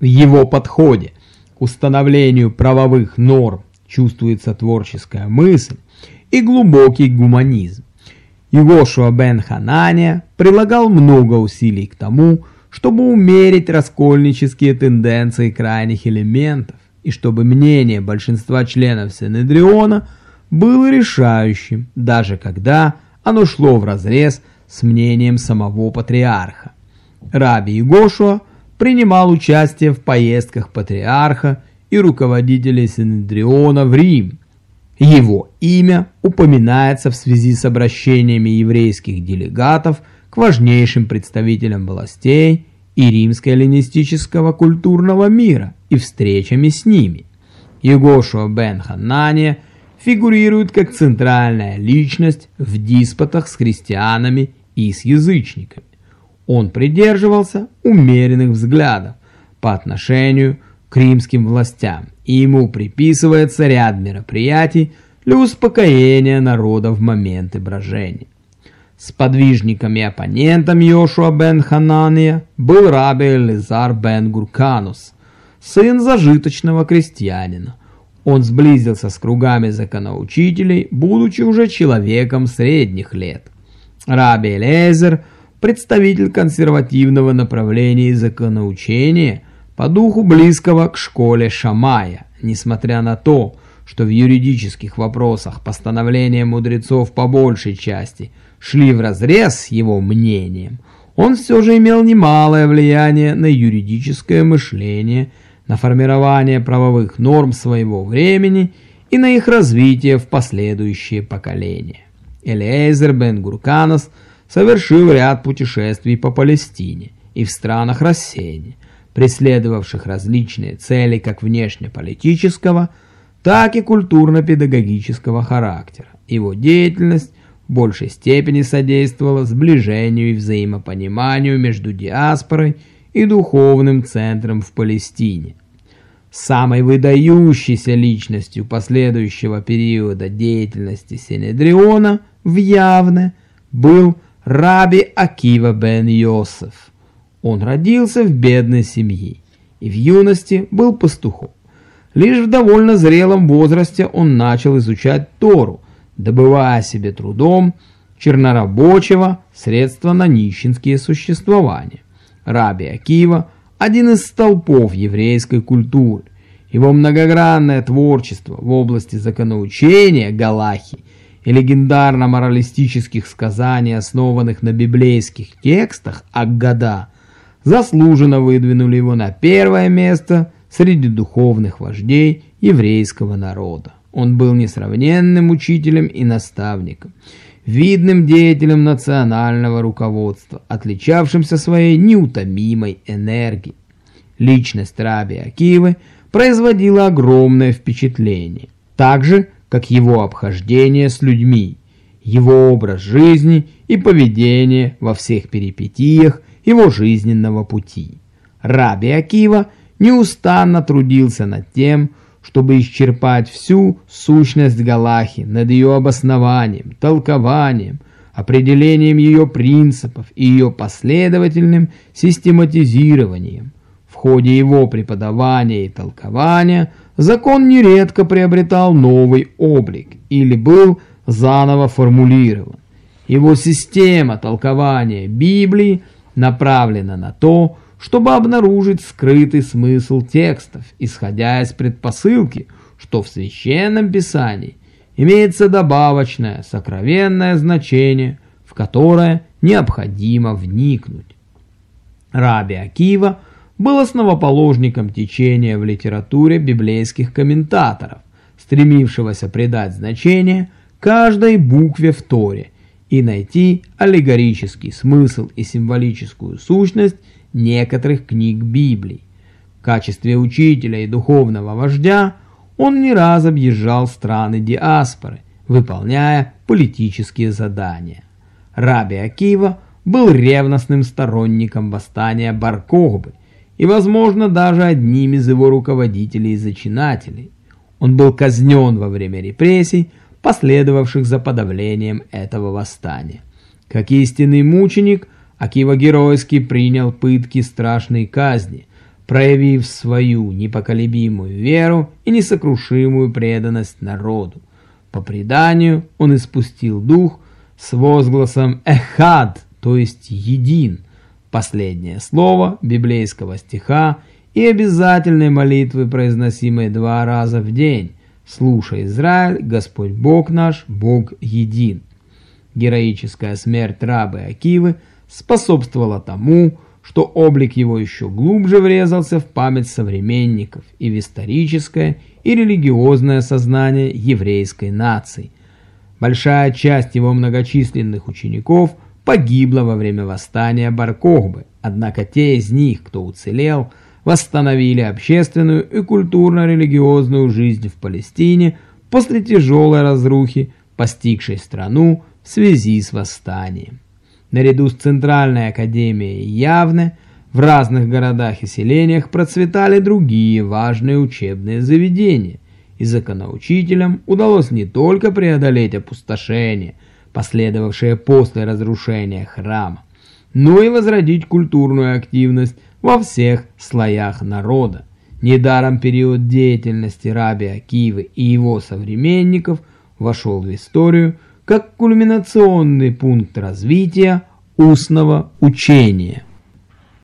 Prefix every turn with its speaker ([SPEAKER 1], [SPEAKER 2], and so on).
[SPEAKER 1] В его подходе к установлению правовых норм чувствуется творческая мысль и глубокий гуманизм. Егошуа бен Ханания прилагал много усилий к тому, чтобы умерить раскольнические тенденции крайних элементов, и чтобы мнение большинства членов Синедриона было решающим, даже когда оно шло вразрез с мнением самого патриарха. Раби Егошуа принимал участие в поездках патриарха и руководителей Синедриона в Рим. Его имя упоминается в связи с обращениями еврейских делегатов к важнейшим представителям властей и римско-эллинистического культурного мира и встречами с ними. Егошуа бен Ханания фигурирует как центральная личность в диспутах с христианами и с язычниками. Он придерживался умеренных взглядов по отношению к римским властям, и ему приписывается ряд мероприятий для успокоения народа в моменты брожения. Сподвижником и оппонентом Йошуа бен Ханания был раби Элизар бен Гурканус, сын зажиточного крестьянина. Он сблизился с кругами законоучителей, будучи уже человеком средних лет. Раби Элезер, представитель консервативного направления законоучения, по духу близкого к школе Шамая, несмотря на то, что в юридических вопросах постановления мудрецов по большей части шли вразрез с его мнением, он все же имел немалое влияние на юридическое мышление, на формирование правовых норм своего времени и на их развитие в последующие поколения. Элиэзер бен Гурканос совершил ряд путешествий по Палестине и в странах рассеяния, преследовавших различные цели как внешнеполитического, так и культурно-педагогического характера. Его деятельность в большей степени содействовала сближению и взаимопониманию между диаспорой и духовным центром в Палестине. Самой выдающейся личностью последующего периода деятельности Синедриона в Явне был Раби Акива бен Йосеф. Он родился в бедной семье и в юности был пастухом. Лишь в довольно зрелом возрасте он начал изучать Тору, добывая себе трудом чернорабочего средства на нищенские существования. Раби Акива – один из столпов еврейской культуры. Его многогранное творчество в области законоучения Галахи и легендарно-моралистических сказаний, основанных на библейских текстах Аггада – заслуженно выдвинули его на первое место среди духовных вождей еврейского народа. Он был несравненным учителем и наставником, видным деятелем национального руководства, отличавшимся своей неутомимой энергией. Личность Раби Акивы производила огромное впечатление, так же, как его обхождение с людьми, его образ жизни и поведение во всех перипетиях его жизненного пути. Раби Акива неустанно трудился над тем, чтобы исчерпать всю сущность Галахи над ее обоснованием, толкованием, определением ее принципов и ее последовательным систематизированием. В ходе его преподавания и толкования закон нередко приобретал новый облик или был заново формулирован. Его система толкования Библии – направлена на то, чтобы обнаружить скрытый смысл текстов, исходя из предпосылки, что в Священном Писании имеется добавочное, сокровенное значение, в которое необходимо вникнуть. Раби Акива был основоположником течения в литературе библейских комментаторов, стремившегося придать значение каждой букве в Торе – и найти аллегорический смысл и символическую сущность некоторых книг Библии. В качестве учителя и духовного вождя он не раз объезжал страны диаспоры, выполняя политические задания. Раби Акива был ревностным сторонником восстания Баркохбы и, возможно, даже одним из его руководителей и зачинателей. Он был казнен во время репрессий, последовавших за подавлением этого восстания. Как истинный мученик, Акива геройски принял пытки страшной казни, проявив свою непоколебимую веру и несокрушимую преданность народу. По преданию он испустил дух с возгласом «Эхад», то есть «един», последнее слово библейского стиха и обязательной молитвы, произносимой два раза в день «Слушай, Израиль, Господь Бог наш, Бог един». Героическая смерть рабы Акивы способствовала тому, что облик его еще глубже врезался в память современников и в историческое и религиозное сознание еврейской нации. Большая часть его многочисленных учеников погибла во время восстания Баркохбы, однако те из них, кто уцелел, восстановили общественную и культурно-религиозную жизнь в Палестине после тяжелой разрухи, постигшей страну в связи с восстанием. Наряду с Центральной Академией Явне в разных городах и селениях процветали другие важные учебные заведения, и законоучителям удалось не только преодолеть опустошение, последовавшее после разрушения храма, но и возродить культурную активность во всех слоях народа. Недаром период деятельности Раби Акивы и его современников вошел в историю как кульминационный пункт развития устного учения.